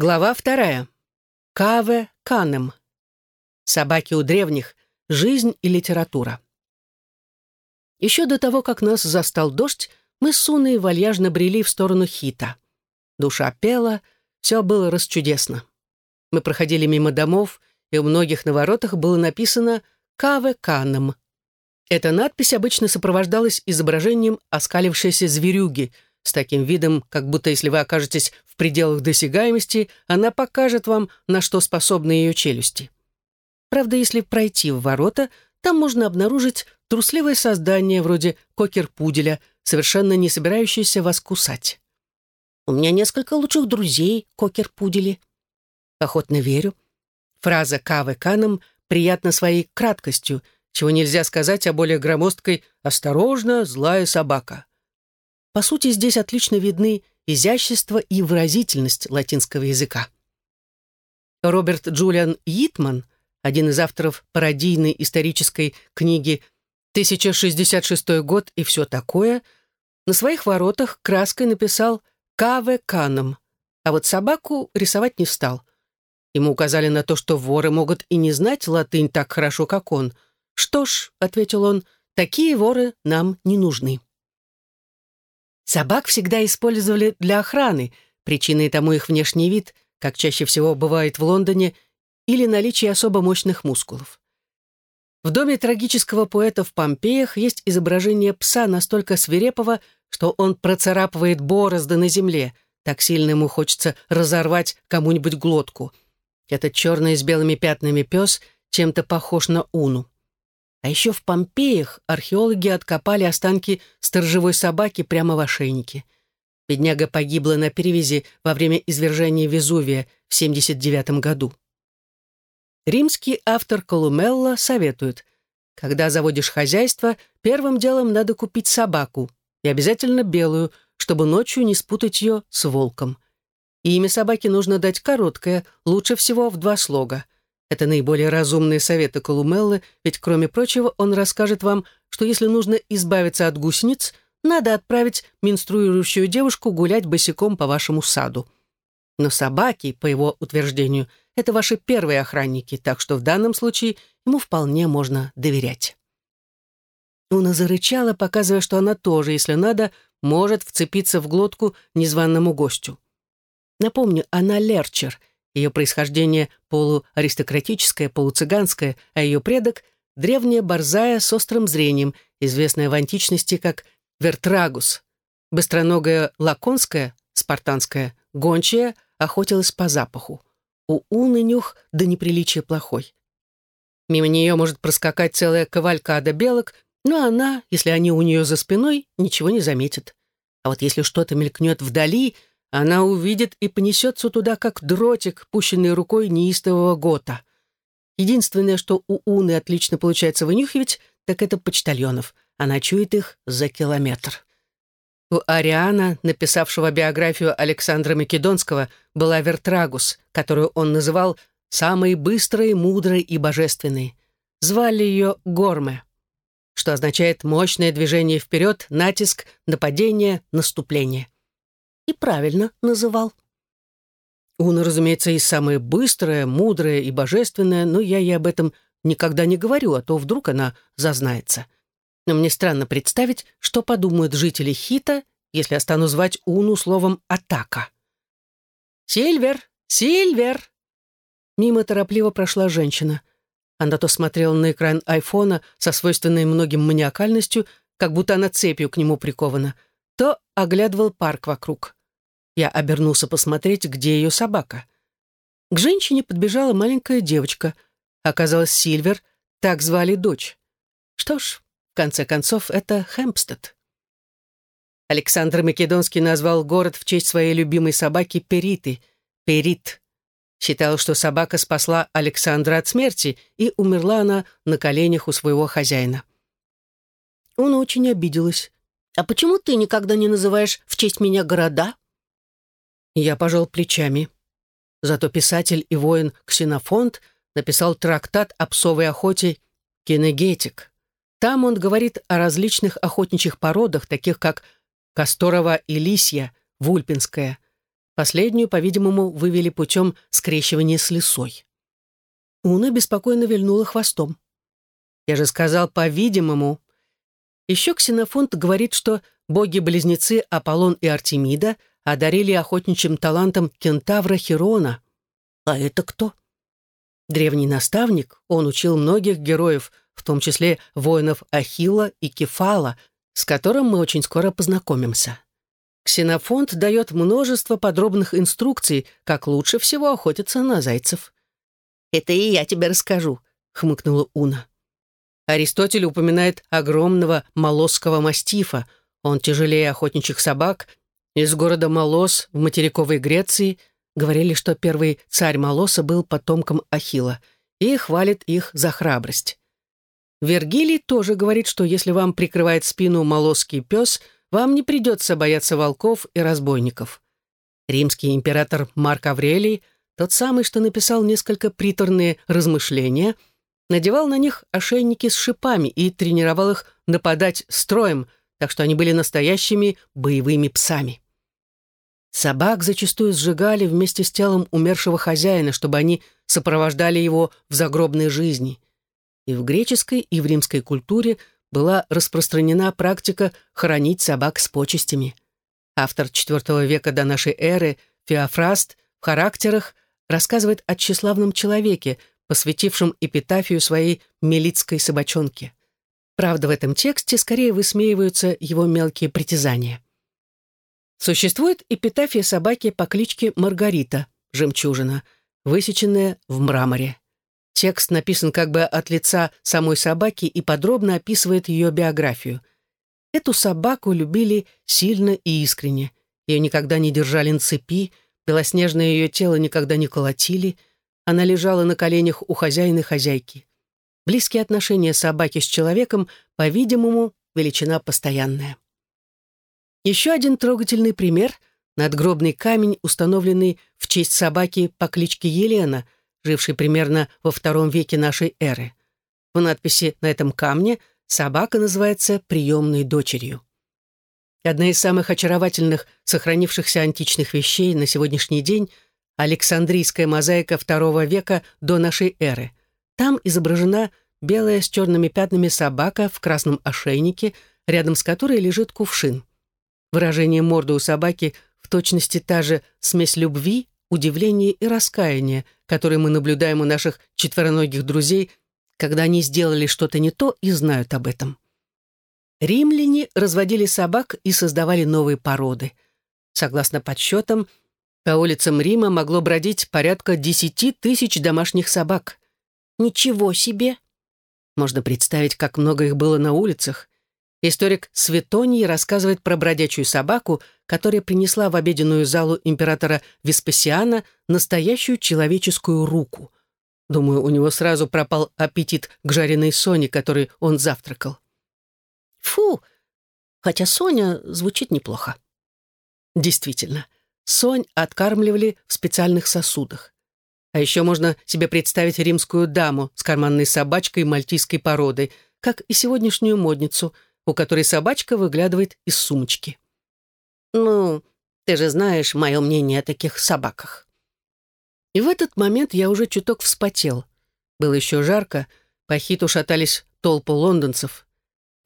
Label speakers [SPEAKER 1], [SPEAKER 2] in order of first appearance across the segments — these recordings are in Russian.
[SPEAKER 1] Глава вторая. Каве Канем. Собаки у древних. Жизнь и литература. Еще до того, как нас застал дождь, мы с Суной вальяжно брели в сторону Хита. Душа пела, все было расчудесно. Мы проходили мимо домов, и у многих на воротах было написано «Каве Канем». Эта надпись обычно сопровождалась изображением оскалившейся зверюги с таким видом, как будто если вы окажетесь в пределах досягаемости, она покажет вам, на что способны ее челюсти. Правда, если пройти в ворота, там можно обнаружить трусливое создание вроде кокер-пуделя, совершенно не собирающееся вас кусать. У меня несколько лучших друзей, кокер-пудели. Охотно верю. Фраза «кавы каном» приятна своей краткостью — чего нельзя сказать о более громоздкой «осторожно, злая собака». По сути, здесь отлично видны изящество и выразительность латинского языка. Роберт Джулиан Йитман, один из авторов пародийной исторической книги «1066 год и все такое», на своих воротах краской написал «Каве Каном», а вот собаку рисовать не стал. Ему указали на то, что воры могут и не знать латынь так хорошо, как он — «Что ж», — ответил он, — «такие воры нам не нужны». Собак всегда использовали для охраны, причиной тому их внешний вид, как чаще всего бывает в Лондоне, или наличие особо мощных мускулов. В доме трагического поэта в Помпеях есть изображение пса настолько свирепого, что он процарапывает борозды на земле, так сильно ему хочется разорвать кому-нибудь глотку. Этот черный с белыми пятнами пес чем-то похож на Уну. А еще в Помпеях археологи откопали останки сторожевой собаки прямо в ошейнике. Бедняга погибла на перевязи во время извержения Везувия в 79 году. Римский автор Колумелла советует, когда заводишь хозяйство, первым делом надо купить собаку, и обязательно белую, чтобы ночью не спутать ее с волком. И имя собаки нужно дать короткое, лучше всего в два слога — это наиболее разумные советы Колумеллы, ведь, кроме прочего, он расскажет вам, что если нужно избавиться от гусениц, надо отправить менструирующую девушку гулять босиком по вашему саду. Но собаки, по его утверждению, это ваши первые охранники, так что в данном случае ему вполне можно доверять. Уна зарычала, показывая, что она тоже, если надо, может вцепиться в глотку незваному гостю. Напомню, она лерчер, ее происхождение полуаристократическое, полуцыганское, а ее предок — древняя борзая с острым зрением, известная в античности как вертрагус. Быстроногая лаконская, спартанская, гончая охотилась по запаху. У Уны нюх до неприличия плохой. Мимо нее может проскакать целая кавалькада белок, но она, если они у нее за спиной, ничего не заметит. А вот если что-то мелькнет вдали — она увидит и понесется туда, как дротик, пущенный рукой неистового гота. Единственное, что у Уны отлично получается вынюхивать, так это почтальонов. Она чует их за километр. У Ариана, написавшего биографию Александра Македонского, была Вертрагус, которую он называл «самой быстрой, мудрой и божественной». Звали ее Горме, что означает «мощное движение вперед, натиск, нападение, наступление» и правильно называл. Уна, разумеется, и самая быстрая, мудрая и божественная, но я ей об этом никогда не говорю, а то вдруг она зазнается. Но мне странно представить, что подумают жители Хита, если я стану звать Уну словом «атака». «Сильвер! Сильвер!» Мимо торопливо прошла женщина. Она то смотрела на экран айфона со свойственной многим маниакальностью, как будто она цепью к нему прикована, то оглядывал парк вокруг. Я обернулся посмотреть, где ее собака. К женщине подбежала маленькая девочка. Оказалось, Сильвер, так звали дочь. Что ж, в конце концов, это Хэмпстед. Александр Македонский назвал город в честь своей любимой собаки Периты, Перит. Считал, что собака спасла Александра от смерти, и умерла она на коленях у своего хозяина. Он очень обиделась. «А почему ты никогда не называешь в честь меня города?» Я пожал плечами. Зато писатель и воин Ксенофонт написал трактат о псовой охоте «Кинегетик». Там он говорит о различных охотничьих породах, таких как Касторова и Лисья, Вульпинская. Последнюю, по-видимому, вывели путем скрещивания с лисой. Уна беспокойно вильнула хвостом. «Я же сказал, по-видимому». Еще Ксенофонт говорит, что боги-близнецы Аполлон и Артемида одарили охотничьим талантом кентавра Херона. А это кто? Древний наставник, он учил многих героев, в том числе воинов Ахилла и Кефала, с которым мы очень скоро познакомимся. Ксенофонт дает множество подробных инструкций, как лучше всего охотиться на зайцев. «Это и я тебе расскажу», — хмыкнула Уна. Аристотель упоминает огромного молосского мастифа. Он тяжелее охотничьих собак. Из города Молос в материковой Греции говорили, что первый царь Молоса был потомком Ахила и хвалит их за храбрость. Вергилий тоже говорит, что если вам прикрывает спину молосский пес, вам не придется бояться волков и разбойников. Римский император Марк Аврелий, тот самый, что написал несколько приторные размышления, надевал на них ошейники с шипами и тренировал их нападать строем, так что они были настоящими боевыми псами. Собак зачастую сжигали вместе с телом умершего хозяина, чтобы они сопровождали его в загробной жизни – и в греческой, и в римской культуре была распространена практика хоронить собак с почестями. Автор IV века до нашей эры Феофраст в характерах рассказывает о тщеславном человеке, посвятившем эпитафию своей мелитской собачонке. Правда, в этом тексте скорее высмеиваются его мелкие притязания. Существует эпитафия собаки по кличке Маргарита, жемчужина, высеченная в мраморе. Текст написан как бы от лица самой собаки и подробно описывает ее биографию. Эту собаку любили сильно и искренне. Ее никогда не держали на цепи, белоснежное ее тело никогда не колотили, она лежала на коленях у хозяина и хозяйки. Близкие отношения собаки с человеком, по-видимому, величина постоянная. Еще один трогательный пример — надгробный камень, установленный в честь собаки по кличке Елена — живший примерно во втором веке нашей эры. В надписи на этом камне собака называется приемной дочерью. Одна из самых очаровательных сохранившихся античных вещей на сегодняшний день — Александрийская мозаика II века до нашей эры. Там изображена белая с черными пятнами собака в красном ошейнике, рядом с которой лежит кувшин. Выражение морды у собаки в точности та же смесь любви, удивление и раскаяние, которые мы наблюдаем у наших четвероногих друзей, когда они сделали что-то не то и знают об этом. Римляне разводили собак и создавали новые породы. Согласно подсчетам, по улицам Рима могло бродить порядка десяти тысяч домашних собак. Ничего себе! Можно представить, как много их было на улицах. Историк Светоний рассказывает про бродячую собаку, которая принесла в обеденную залу императора Веспасиана настоящую человеческую руку. Думаю, у него сразу пропал аппетит к жареной Соне, которой он завтракал. Фу! Хотя Соня звучит неплохо. Действительно, Сонь откармливали в специальных сосудах. А еще можно себе представить римскую даму с карманной собачкой мальтийской породы, как и сегодняшнюю модницу — у которой собачка выглядывает из сумочки. «Ну, ты же знаешь мое мнение о таких собаках». И в этот момент я уже чуток вспотел. Было еще жарко, по хиту шатались толпы лондонцев.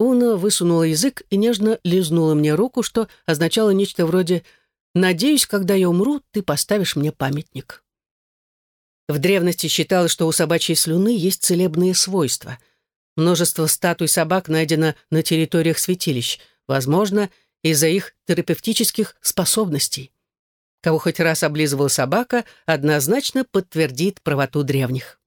[SPEAKER 1] Уна высунула язык и нежно лизнула мне руку, что означало нечто вроде «Надеюсь, когда я умру, ты поставишь мне памятник». В древности считалось, что у собачьей слюны есть целебные свойства — Множество статуй собак найдено на территориях святилищ, возможно, из-за их терапевтических способностей. Кого хоть раз облизывала собака, однозначно подтвердит правоту древних.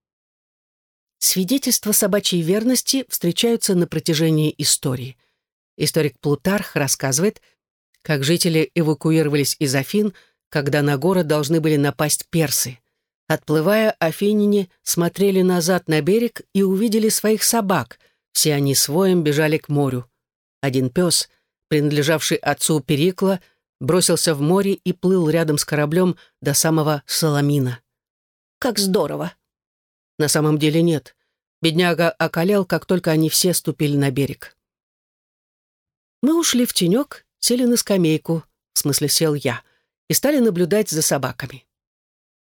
[SPEAKER 1] Свидетельства собачьей верности встречаются на протяжении истории. Историк Плутарх рассказывает, как жители эвакуировались из Афин, когда на город должны были напасть персы. Отплывая, афиняне смотрели назад на берег и увидели своих собак. Все они своим бежали к морю. Один пес, принадлежавший отцу Перикла, бросился в море и плыл рядом с кораблем до самого Соломина. Как здорово! На самом деле нет. Бедняга околел, как только они все ступили на берег. Мы ушли в тенек, сели на скамейку, в смысле сел я, и стали наблюдать за собаками.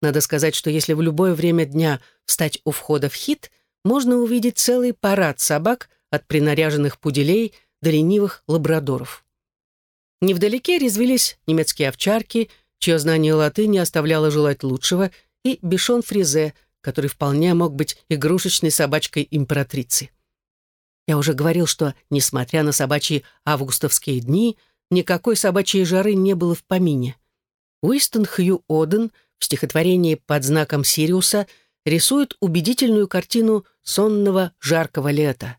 [SPEAKER 1] Надо сказать, что если в любое время дня встать у входа в хит, можно увидеть целый парад собак от принаряженных пуделей до ленивых лабрадоров. Невдалеке резвились немецкие овчарки, чье знание латыни оставляло желать лучшего, и бешон фризе, который вполне мог быть игрушечной собачкой императрицы. Я уже говорил, что, несмотря на собачьи августовские дни, никакой собачьей жары не было в помине. Уистон Хью Оден в стихотворении «Под знаком Сириуса» рисует убедительную картину сонного жаркого лета.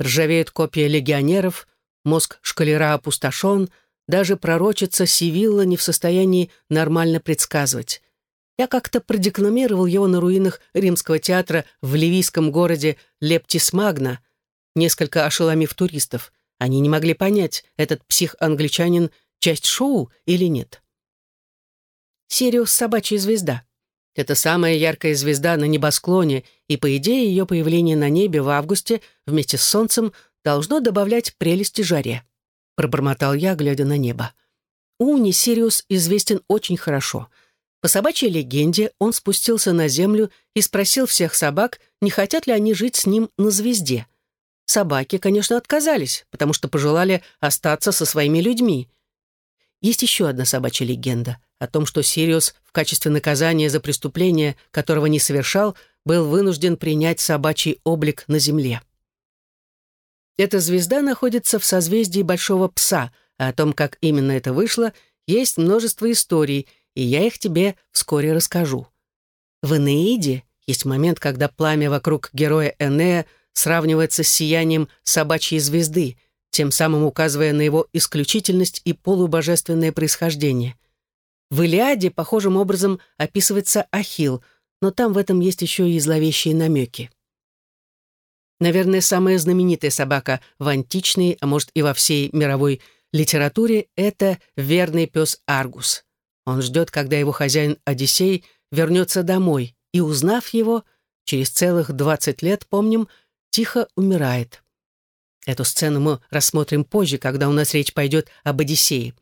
[SPEAKER 1] Ржавеют копья легионеров, мозг шкалера опустошен, даже пророчица Сивилла не в состоянии нормально предсказывать. Я как-то продекламировал его на руинах римского театра в ливийском городе Лептис Магна, несколько ошеломив туристов. Они не могли понять, этот псих-англичанин часть шоу или нет. Сириус — собачья звезда. Это самая яркая звезда на небосклоне, и, по идее, ее появление на небе в августе вместе с солнцем должно добавлять прелести жаре. Пробормотал я, глядя на небо. Уни Сириус известен очень хорошо. По собачьей легенде он спустился на землю и спросил всех собак, не хотят ли они жить с ним на звезде. Собаки, конечно, отказались, потому что пожелали остаться со своими людьми. Есть еще одна собачья легенда о том, что Сириус в качестве наказания за преступление, которого не совершал, был вынужден принять собачий облик на земле. Эта звезда находится в созвездии Большого Пса, а о том, как именно это вышло, есть множество историй, и я их тебе вскоре расскажу. В Энеиде есть момент, когда пламя вокруг героя Энея сравнивается с сиянием собачьей звезды, тем самым указывая на его исключительность и полубожественное происхождение. В Илиаде похожим образом описывается Ахилл, но там в этом есть еще и зловещие намеки. Наверное, самая знаменитая собака в античной, а может и во всей мировой литературе — это верный пес Аргус. Он ждет, когда его хозяин Одиссей вернется домой, и, узнав его, через целых 20 лет, помним, тихо умирает. Эту сцену мы рассмотрим позже, когда у нас речь пойдет об Одиссее.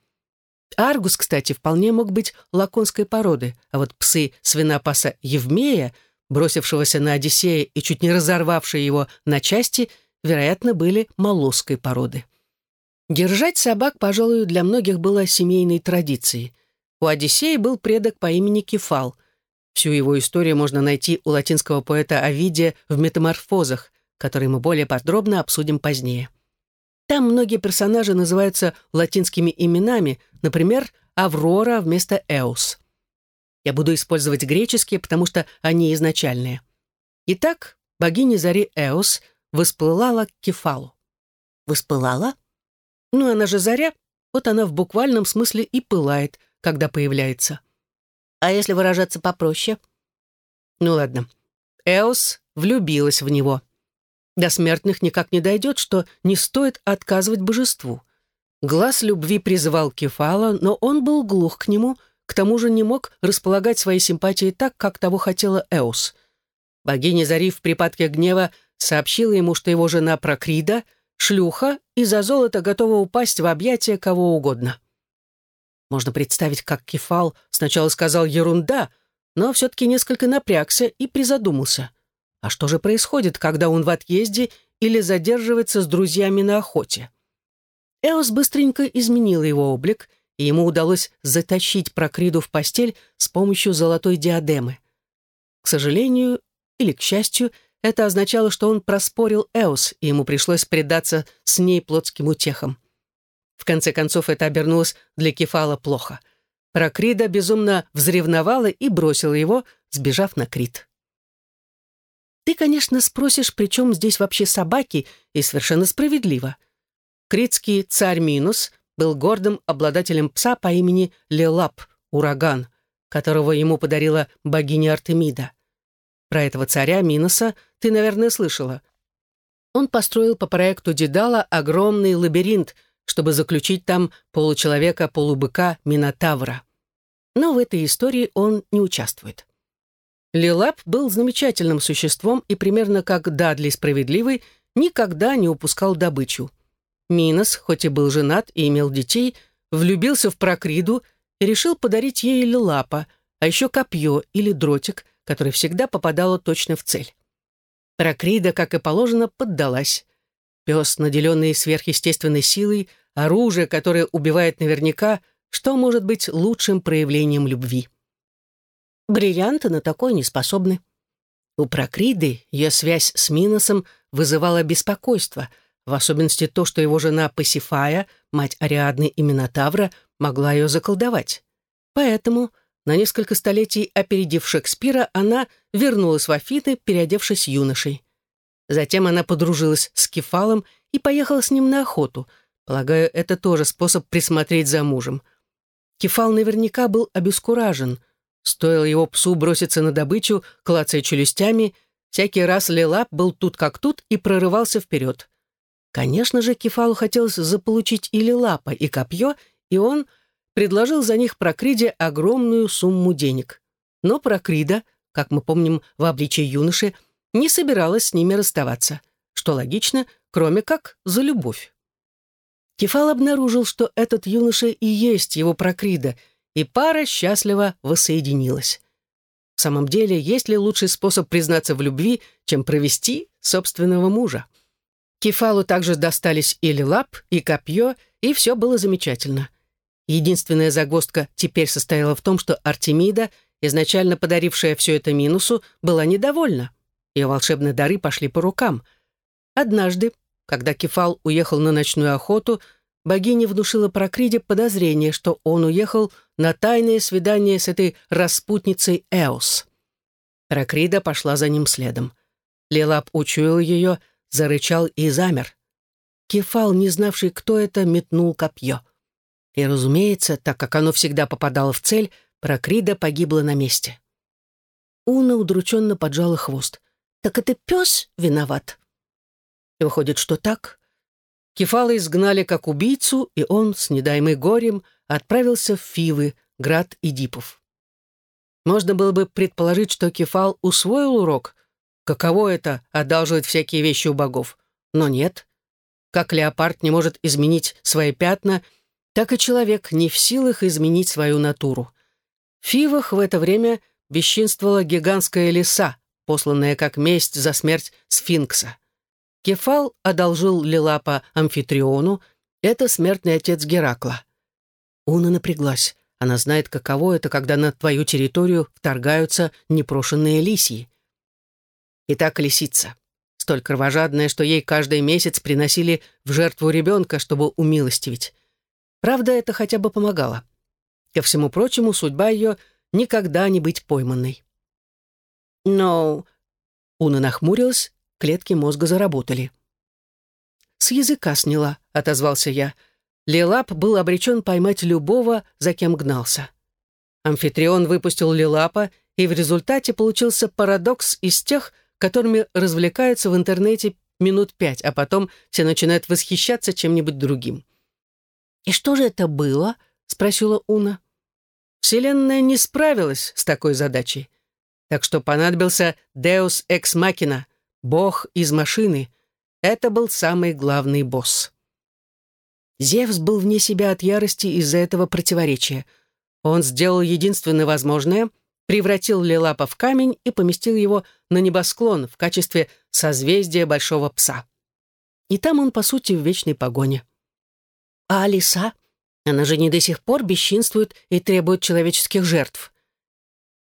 [SPEAKER 1] Аргус, кстати, вполне мог быть лаконской породы, а вот псы свинопаса Евмея, бросившегося на Одиссея и чуть не разорвавшие его на части, вероятно, были молосской породы. Держать собак, пожалуй, для многих было семейной традицией. У Одиссея был предок по имени Кефал. Всю его историю можно найти у латинского поэта Овидия в «Метаморфозах», который мы более подробно обсудим позднее. Там многие персонажи называются латинскими именами, например, Аврора вместо Эус. Я буду использовать греческие, потому что они изначальные. Итак, богиня зари Эос восплылала к Кефалу. Воспылала? Ну, она же заря, вот она в буквальном смысле и пылает, когда появляется. А если выражаться попроще? Ну ладно. Эос влюбилась в него. До смертных никак не дойдет, что не стоит отказывать божеству. Глаз любви призывал Кефала, но он был глух к нему, к тому же не мог располагать своей симпатией так, как того хотела Эус. Богиня Зари в припадке гнева сообщила ему, что его жена Прокрида — шлюха и за золото готова упасть в объятия кого угодно. Можно представить, как Кефал сначала сказал «ерунда», но все-таки несколько напрягся и призадумался — а что же происходит, когда он в отъезде или задерживается с друзьями на охоте? Эос быстренько изменил его облик, и ему удалось затащить Прокриду в постель с помощью золотой диадемы. К сожалению или к счастью, это означало, что он проспорил Эос, и ему пришлось предаться с ней плотским утехам. В конце концов, это обернулось для Кефала плохо. Прокрида безумно взревновала и бросила его, сбежав на Крит. Ты, конечно, спросишь, при чем здесь вообще собаки, и совершенно справедливо. Критский царь Минус был гордым обладателем пса по имени Лелап, ураган, которого ему подарила богиня Артемида. Про этого царя Минуса ты, наверное, слышала. Он построил по проекту Дедала огромный лабиринт, чтобы заключить там получеловека-полубыка Минотавра. Но в этой истории он не участвует. Лилап был замечательным существом и примерно как Дадли Справедливый никогда не упускал добычу. Минос, хоть и был женат и имел детей, влюбился в Прокриду, и решил подарить ей лилапа, а еще копье или дротик, который всегда попадало точно в цель. Прокрида, как и положено, поддалась. Пес, наделенный сверхъестественной силой, оружие, которое убивает наверняка, что может быть лучшим проявлением любви? Бриллианты на такое не способны. У Прокриды ее связь с Миносом вызывала беспокойство, в особенности то, что его жена Пасифая, мать Ариадны и Минотавра, могла ее заколдовать. Поэтому, на несколько столетий опередив Шекспира, она вернулась в Афины, переодевшись юношей. Затем она подружилась с Кефалом и поехала с ним на охоту. Полагаю, это тоже способ присмотреть за мужем. Кефал наверняка был обескуражен. Стоило его псу броситься на добычу, клацая челюстями, всякий раз Лелап был тут как тут и прорывался вперед. Конечно же, Кефалу хотелось заполучить и Лелапа, и копье, и он предложил за них Прокриде огромную сумму денег. Но Прокрида, как мы помним в обличии юноши, не собиралась с ними расставаться, что логично, кроме как за любовь. Кефал обнаружил, что этот юноша и есть его Прокрида, и пара счастливо воссоединилась. В самом деле, есть ли лучший способ признаться в любви, чем провести собственного мужа? Кефалу также достались и лилап, и копье, и все было замечательно. Единственная загвоздка теперь состояла в том, что Артемида, изначально подарившая все это Минусу, была недовольна. Ее волшебные дары пошли по рукам. Однажды, когда Кефал уехал на ночную охоту, богиня внушила Прокриде подозрение, что он уехал на тайное свидание с этой распутницей Эос. Прокрида пошла за ним следом. Лилап учуял ее, зарычал и замер. Кефал, не знавший, кто это, метнул копье. И, разумеется, так как оно всегда попадало в цель, Прокрида погибла на месте. Уна удрученно поджала хвост. «Так это пес виноват?» Выходит, что так. Кефала изгнали как убийцу, и он, с недаемой горем, отправился в Фивы, град Идипов. Можно было бы предположить, что Кефал усвоил урок. Каково это — одалживать всякие вещи у богов? Но нет. Как леопард не может изменить свои пятна, так и человек не в силах изменить свою натуру. В Фивах в это время бесчинствовала гигантская лиса, посланная как месть за смерть сфинкса. Кефал одолжил Лилапа Амфитриону, это смертный отец Геракла. Уна напряглась. Она знает, каково это, когда на твою территорию вторгаются непрошенные лисьи. Итак, лисица. Столь кровожадная, что ей каждый месяц приносили в жертву ребенка, чтобы умилостивить. Правда, это хотя бы помогало. Ко всему прочему, судьба ее никогда не быть пойманной. Но... Уна нахмурилась, клетки мозга заработали. «С языка сняла», — отозвался я. Лилап был обречен поймать любого, за кем гнался. Амфитрион выпустил Лилапа, и в результате получился парадокс из тех, которыми развлекаются в интернете минут пять, а потом все начинают восхищаться чем-нибудь другим. «И что же это было?» — спросила Уна. Вселенная не справилась с такой задачей. Так что понадобился Deus Ex Machina, бог из машины. Это был самый главный босс. Зевс был вне себя от ярости из-за этого противоречия. Он сделал единственное возможное, превратил Лилапа в камень и поместил его на небосклон в качестве созвездия большого пса. И там он, по сути, в вечной погоне. А Алиса? Она же не до сих пор бесчинствует и требует человеческих жертв.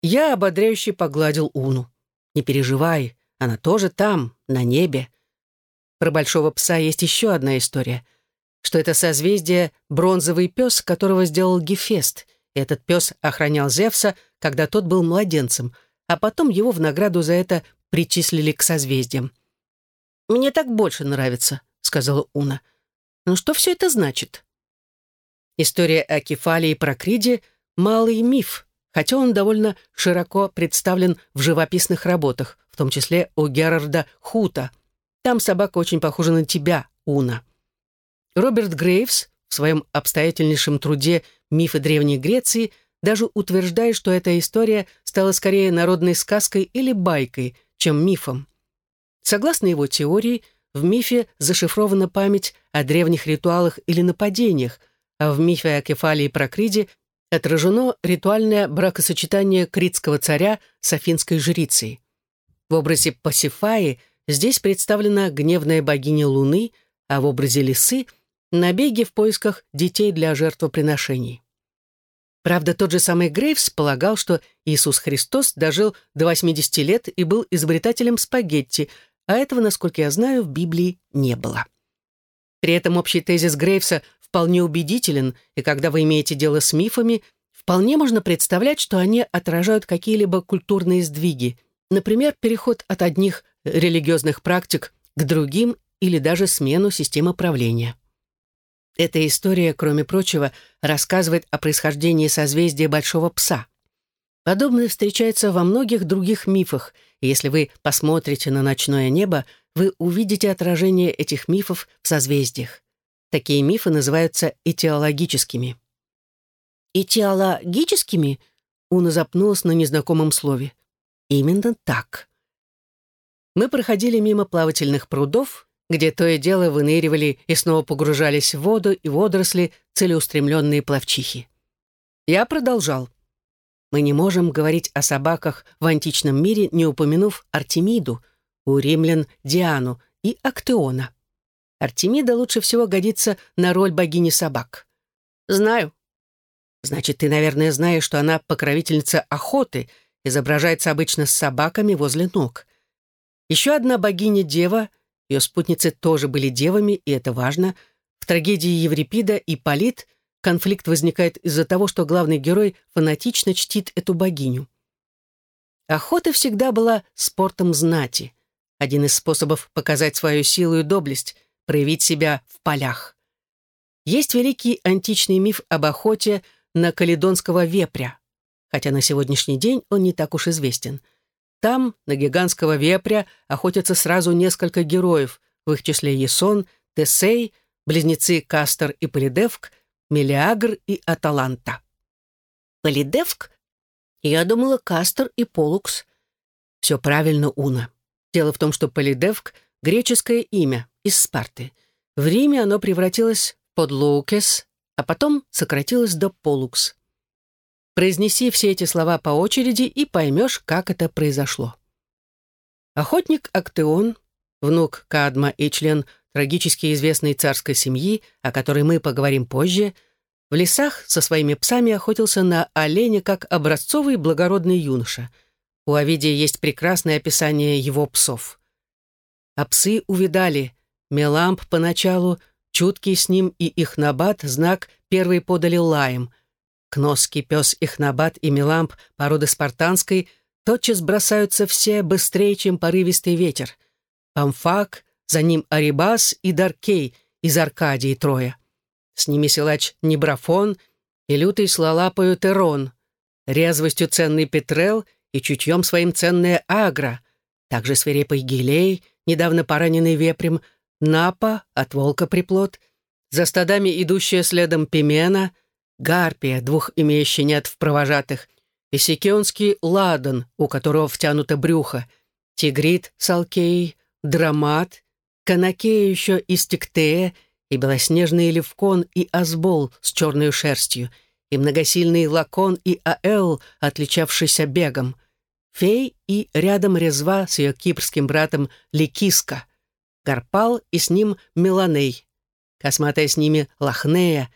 [SPEAKER 1] Я ободряюще погладил Уну. «Не переживай, она тоже там, на небе». Про большого пса есть еще одна история, что это созвездие бронзовый пес, которого сделал Гефест. Этот пес охранял Зевса, когда тот был младенцем, а потом его в награду за это причислили к созвездиям. «Мне так больше нравится», — сказала Уна. «Ну что все это значит?» История о Кефале и Прокриде — малый миф, хотя он довольно широко представлен в живописных работах, в том числе у Герарда Хута. Там собака очень похожа на тебя, Уна. Роберт Грейвс в своем обстоятельнейшем труде «Мифы Древней Греции» даже утверждает, что эта история стала скорее народной сказкой или байкой, чем мифом. Согласно его теории, в мифе зашифрована память о древних ритуалах или нападениях, а в мифе о Кефале и Прокриде отражено ритуальное бракосочетание критского царя с афинской жрицей. В образе Пасифаи здесь представлена гневная богиня Луны, а в образе лисы — набеги в поисках детей для жертвоприношений. Правда, тот же самый Грейвс полагал, что Иисус Христос дожил до 80 лет и был изобретателем спагетти, а этого, насколько я знаю, в Библии не было. При этом общий тезис Грейвса вполне убедителен, и когда вы имеете дело с мифами, вполне можно представлять, что они отражают какие-либо культурные сдвиги, например, переход от одних религиозных практик к другим или даже смену системы правления. Эта история, кроме прочего, рассказывает о происхождении созвездия Большого Пса. Подобное встречается во многих других мифах, и если вы посмотрите на ночное небо, вы увидите отражение этих мифов в созвездиях. Такие мифы называются этиологическими. «Этиологическими?» Уна запнулась на незнакомом слове. «Именно так». Мы проходили мимо плавательных прудов, где то и дело выныривали и снова погружались в воду и водоросли целеустремленные пловчихи. Я продолжал. Мы не можем говорить о собаках в античном мире, не упомянув Артемиду, у римлян Диану и Актеона. Артемида лучше всего годится на роль богини собак. Знаю. Значит, ты, наверное, знаешь, что она покровительница охоты, изображается обычно с собаками возле ног. Еще одна богиня-дева — ее спутницы тоже были девами, и это важно. В трагедии Еврипида и Полит конфликт возникает из-за того, что главный герой фанатично чтит эту богиню. Охота всегда была спортом знати. Один из способов показать свою силу и доблесть, проявить себя в полях. Есть великий античный миф об охоте на каледонского вепря, хотя на сегодняшний день он не так уж известен – там на гигантского вепря охотятся сразу несколько героев, в их числе Есон, Тесей, близнецы Кастер и Полидевк, Мелиагр и Аталанта. Полидевк? Я думала, Кастер и Полукс. Все правильно, Уна. Дело в том, что Полидевк — греческое имя, из Спарты. В Риме оно превратилось под Лоукес, а потом сократилось до Полукс. Произнеси все эти слова по очереди и поймешь, как это произошло. Охотник Актеон, внук Кадма и член трагически известной царской семьи, о которой мы поговорим позже, в лесах со своими псами охотился на оленя как образцовый благородный юноша. У Овидия есть прекрасное описание его псов. А псы увидали, Меламп поначалу, чуткий с ним и их набат, знак первый подали лаем — Кноский пес Ихнабад и Меламп породы спартанской тотчас бросаются все быстрее, чем порывистый ветер. Памфак, за ним Арибас и Даркей из Аркадии трое. С ними силач Небрафон и лютый слалапою Терон, резвостью ценный Петрел и чутьем своим ценная Агра, также свирепый Гилей, недавно пораненный вепрем, Напа от волка приплод, за стадами идущая следом Пимена — Гарпия, двух имея щенят в провожатых, и сикионский ладан, у которого втянуто брюхо, тигрит с алкеей, драмат, канакея еще из тектея, и белоснежный левкон и азбол с черной шерстью, и многосильный лакон и аэл, отличавшийся бегом, фей и рядом резва с ее кипрским братом Ликиска, Гарпал и с ним Меланей, косматая с ними Лахнея,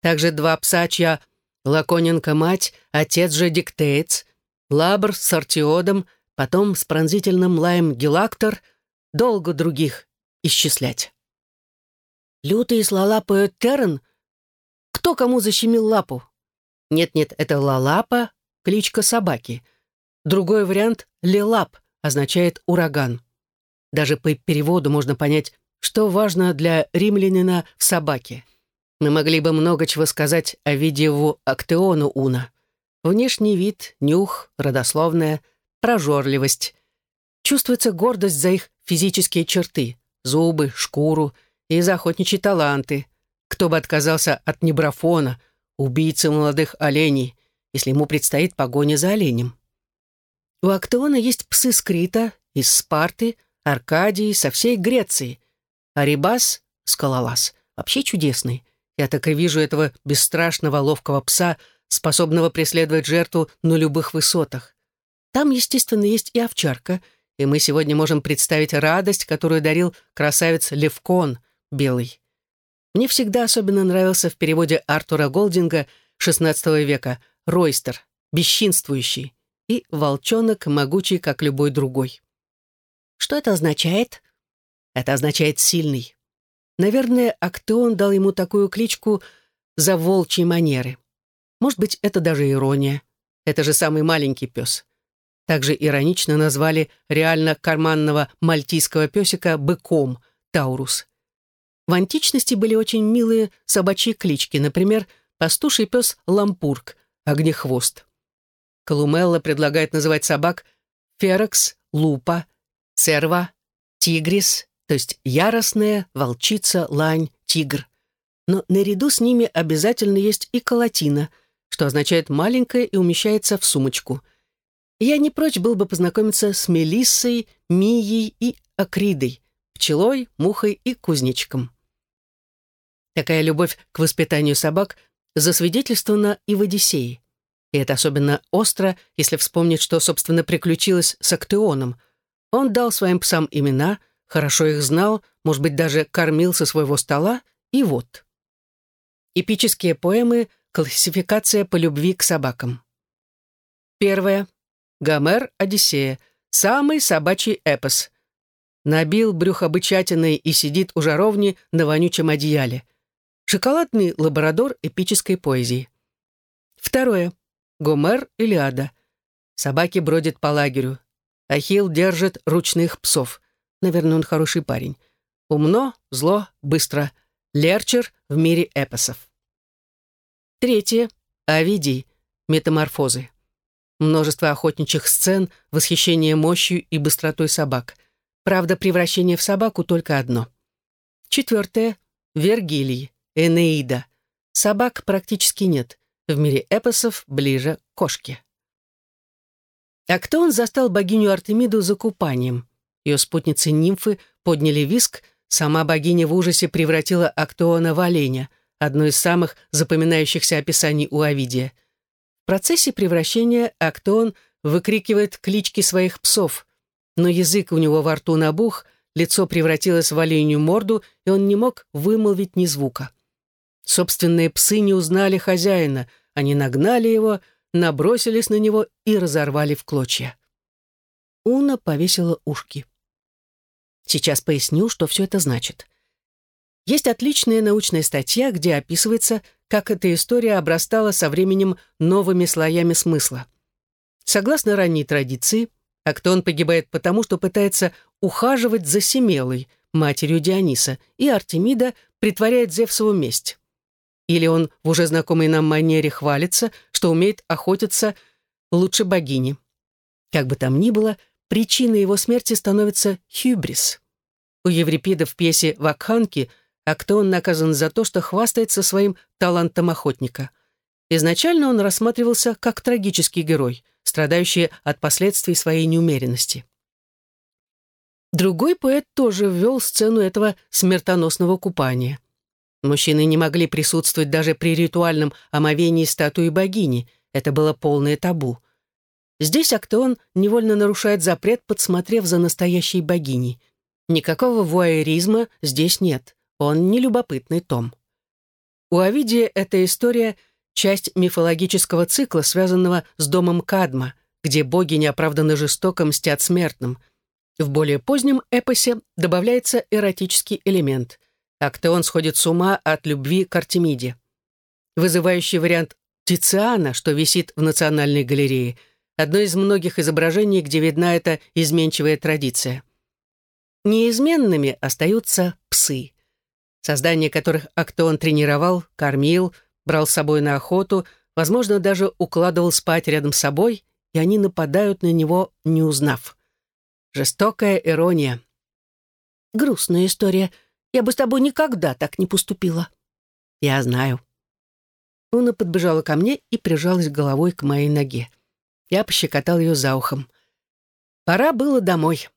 [SPEAKER 1] также два пса, чья Лаконенко-мать, отец же диктеец, Лабр с Артиодом, потом с пронзительным лаем Гелактор, долго других исчислять. Лютый слалапаю Террен? Кто кому защемил лапу? Нет-нет, это Лалапа, кличка собаки. Другой вариант — Лелап, означает ураган. Даже по переводу можно понять, что важно для римлянина в собаке — мы могли бы много чего сказать о видео Актеону Уна. Внешний вид, нюх, родословная, прожорливость. Чувствуется гордость за их физические черты, зубы, шкуру и за охотничьи таланты. Кто бы отказался от небрафона, убийцы молодых оленей, если ему предстоит погоня за оленем. У Актеона есть псы Скрита, из Спарты, Аркадии, со всей Греции. Арибас — скалолаз, вообще чудесный. Я так и вижу этого бесстрашного ловкого пса способного преследовать жертву на любых высотах. Там, естественно, есть и овчарка, и мы сегодня можем представить радость, которую дарил красавец Левкон, белый. Мне всегда особенно нравился в переводе Артура Голдинга XVI века «Ройстер», «бесчинствующий» и «волчонок, могучий, как любой другой». Что это означает? Это означает «сильный». Наверное, Актеон дал ему такую кличку за волчьи манеры. Может быть, это даже ирония. Это же самый маленький пес. Также иронично назвали реально карманного мальтийского песика быком, Таурус. В античности были очень милые собачьи клички, например, пастуший пес Лампург, огнехвост. Колумелла предлагает называть собак Ферекс, Лупа, Церва, Тигрис, то есть яростная, волчица, лань, тигр. Но наряду с ними обязательно есть и колотина, что означает «маленькая» и умещается в сумочку. Я не прочь был бы познакомиться с Мелиссой, Мией и Акридой, пчелой, мухой и кузнечиком. Такая любовь к воспитанию собак засвидетельствована и в «Одиссее». И это особенно остро, если вспомнить, что, собственно, приключилось с Актеоном. Он дал своим псам имена, хорошо их знал, может быть, даже кормил со своего стола, и вот. Эпические поэмы «Классификация по любви к собакам». Первое. Гомер «Одиссея». Самый собачий эпос. Набил брюхо бычатиной и сидит у жаровни на вонючем одеяле. Шоколадный лабрадор эпической поэзии. Второе. Гомер Илиада. Собаки бродят по лагерю. Ахилл держит ручных псов. Наверное, он хороший парень. Умно, зло, быстро. Лерчер в мире эпосов. Третье. Овидий. Метаморфозы. Множество охотничьих сцен, восхищение мощью и быстротой собак. Правда, превращение в собаку только одно. Четвертое. Вергилий. Энеида. Собак практически нет. В мире эпосов ближе к кошке. А кто он застал богиню Артемиду за купанием? Ее спутницы-нимфы подняли виск, сама богиня в ужасе превратила Актоона в оленя, одно из самых запоминающихся описаний у Овидия. В процессе превращения Актоон выкрикивает клички своих псов, но язык у него во рту набух, лицо превратилось в оленью морду, и он не мог вымолвить ни звука. Собственные псы не узнали хозяина, они нагнали его, набросились на него и разорвали в клочья. Уна повесила ушки. Сейчас поясню, что все это значит. Есть отличная научная статья, где описывается, как эта история обрастала со временем новыми слоями смысла. Согласно ранней традиции, Актон погибает потому, что пытается ухаживать за Семелой, матерью Диониса, и Артемида притворяет Зевсову месть. Или он в уже знакомой нам манере хвалится, что умеет охотиться лучше богини. Как бы там ни было, причиной его смерти становится хюбрис. У Еврипида в пьесе «Вакханки» Актеон наказан за то, что хвастается своим талантом охотника. Изначально он рассматривался как трагический герой, страдающий от последствий своей неумеренности. Другой поэт тоже ввел сцену этого смертоносного купания. Мужчины не могли присутствовать даже при ритуальном омовении статуи богини. Это было полное табу. Здесь Актеон невольно нарушает запрет, подсмотрев за настоящей богиней. Никакого вуайеризма здесь нет. Он не любопытный том. У Овидия эта история — часть мифологического цикла, связанного с домом Кадма, где боги неоправданно жестоко мстят смертным. В более позднем эпосе добавляется эротический элемент — Актеон сходит с ума от любви к Артемиде. Вызывающий вариант Тициана, что висит в Национальной галерее, одно из многих изображений, где видна эта изменчивая традиция. Неизменными остаются псы, создание которых Актеон тренировал, кормил, брал с собой на охоту, возможно, даже укладывал спать рядом с собой, и они нападают на него, не узнав. Жестокая ирония. Грустная история — я бы с тобой никогда так не поступила». «Я знаю». Уна подбежала ко мне и прижалась головой к моей ноге. Я пощекотал ее за ухом. «Пора было домой.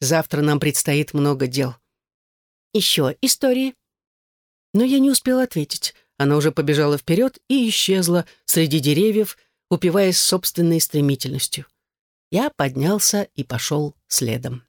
[SPEAKER 1] Завтра нам предстоит много дел». «Еще истории?» Но я не успел ответить. Она уже побежала вперед и исчезла среди деревьев, упиваясь собственной стремительностью. Я поднялся и пошел следом.